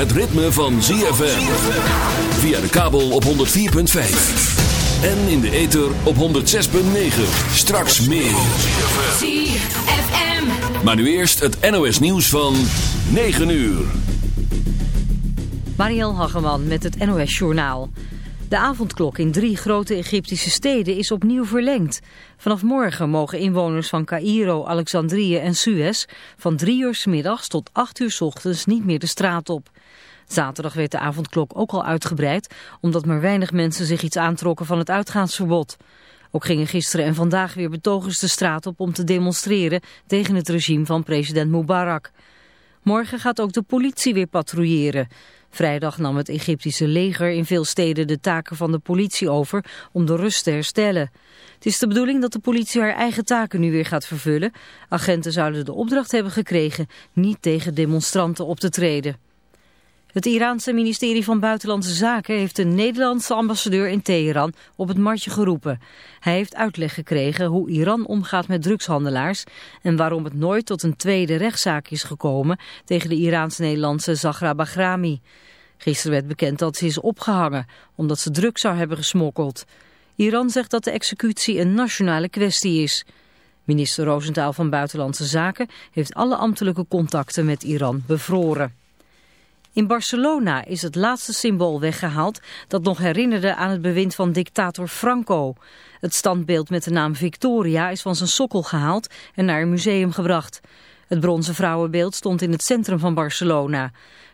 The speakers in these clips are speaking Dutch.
het ritme van ZFM. Via de kabel op 104.5. En in de ether op 106.9. Straks meer. ZFM. Maar nu eerst het NOS nieuws van 9 uur. Mariel Hageman met het NOS Journaal. De avondklok in drie grote Egyptische steden is opnieuw verlengd. Vanaf morgen mogen inwoners van Cairo, Alexandrië en Suez... van drie uur s middags tot acht uur s ochtends niet meer de straat op. Zaterdag werd de avondklok ook al uitgebreid... omdat maar weinig mensen zich iets aantrokken van het uitgaansverbod. Ook gingen gisteren en vandaag weer betogers de straat op om te demonstreren... tegen het regime van president Mubarak. Morgen gaat ook de politie weer patrouilleren... Vrijdag nam het Egyptische leger in veel steden de taken van de politie over om de rust te herstellen. Het is de bedoeling dat de politie haar eigen taken nu weer gaat vervullen. Agenten zouden de opdracht hebben gekregen niet tegen demonstranten op te treden. Het Iraanse ministerie van Buitenlandse Zaken heeft de Nederlandse ambassadeur in Teheran op het matje geroepen. Hij heeft uitleg gekregen hoe Iran omgaat met drugshandelaars en waarom het nooit tot een tweede rechtszaak is gekomen tegen de Iraans-Nederlandse Zahra Bahrami. Gisteren werd bekend dat ze is opgehangen omdat ze drugs zou hebben gesmokkeld. Iran zegt dat de executie een nationale kwestie is. Minister Roosentaal van Buitenlandse Zaken heeft alle ambtelijke contacten met Iran bevroren. In Barcelona is het laatste symbool weggehaald dat nog herinnerde aan het bewind van dictator Franco. Het standbeeld met de naam Victoria is van zijn sokkel gehaald en naar een museum gebracht. Het bronzen vrouwenbeeld stond in het centrum van Barcelona.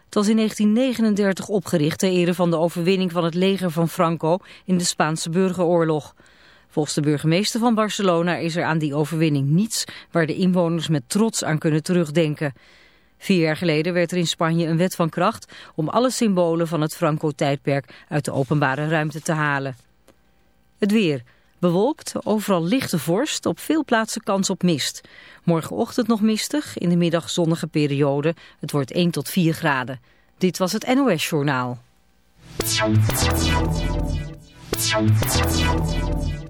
Het was in 1939 opgericht ter ere van de overwinning van het leger van Franco in de Spaanse burgeroorlog. Volgens de burgemeester van Barcelona is er aan die overwinning niets waar de inwoners met trots aan kunnen terugdenken. Vier jaar geleden werd er in Spanje een wet van kracht om alle symbolen van het Franco-tijdperk uit de openbare ruimte te halen. Het weer. Bewolkt, overal lichte vorst, op veel plaatsen kans op mist. Morgenochtend nog mistig, in de middag zonnige periode. Het wordt 1 tot 4 graden. Dit was het NOS Journaal.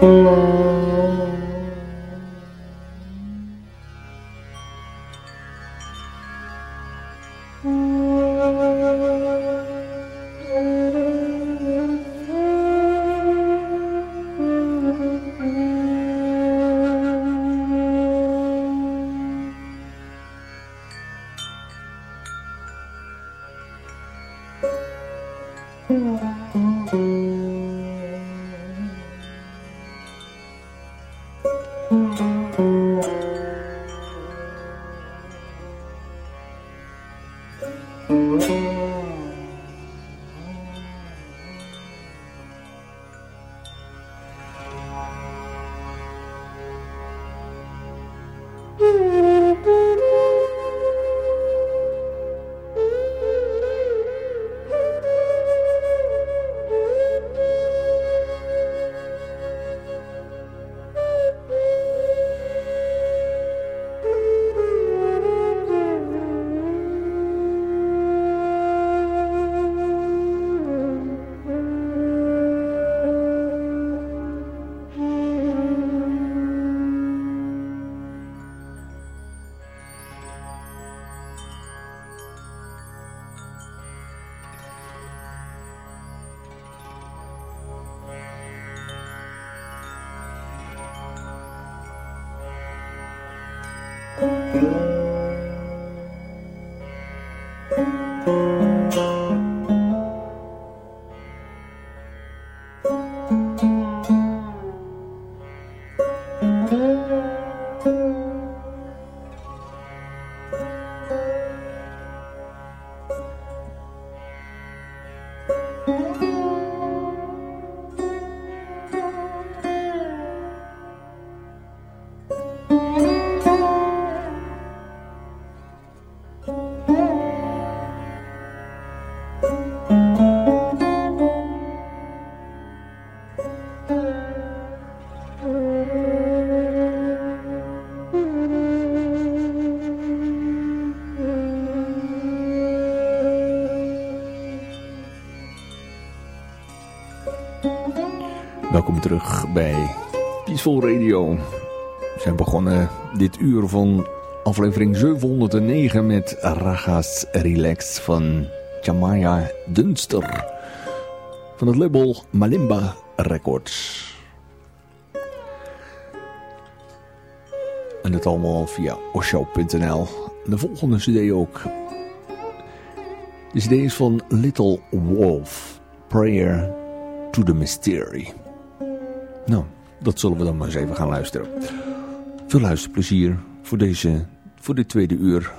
Mm-hmm. Terug bij Peaceful Radio. We zijn begonnen dit uur van aflevering 709 met Ragas Relax van Jamaya Dunster. Van het label Malimba Records. En het allemaal via osho.nl. De volgende cd ook. De cd is van Little Wolf. Prayer to the Mystery. Nou, dat zullen we dan maar eens even gaan luisteren. Veel luisterplezier voor, deze, voor dit tweede uur.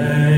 Amen.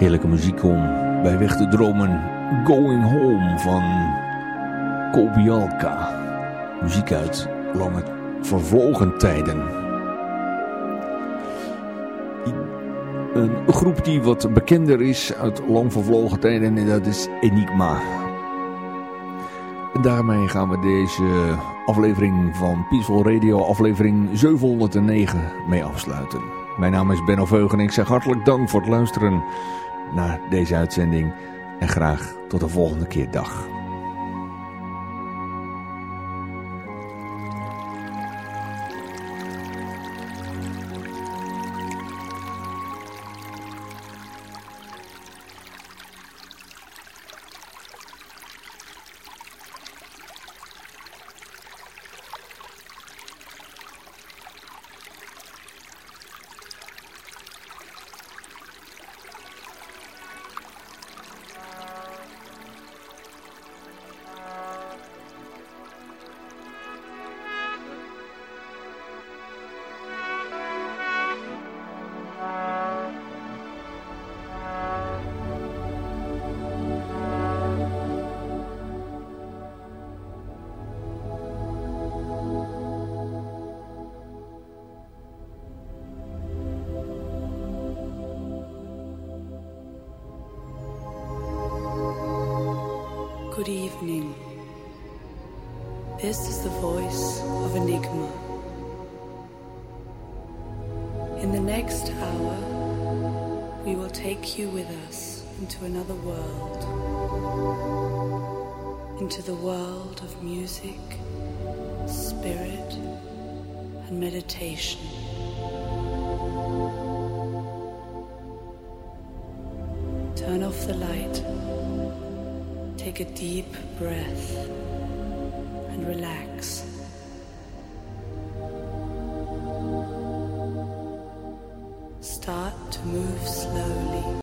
Heerlijke muziek om bij weg te dromen. Going Home van Kobialka. Muziek uit lange vervlogen tijden. Een groep die wat bekender is uit lang vervlogen tijden en dat is Enigma. En daarmee gaan we deze aflevering van Peaceful Radio, aflevering 709, mee afsluiten. Mijn naam is Benno Veugen en ik zeg hartelijk dank voor het luisteren naar deze uitzending. En graag tot de volgende keer. Dag.